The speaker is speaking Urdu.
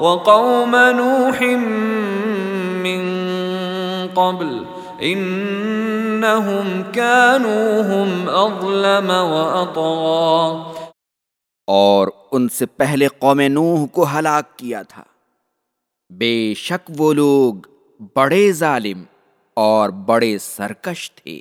وقوم نوح من قبل انہم كانوا هم اظلم واطغى اور ان سے پہلے قوم نوح کو ہلاک کیا تھا۔ بے شک وہ لوگ بڑے ظالم اور بڑے سرکش تھے۔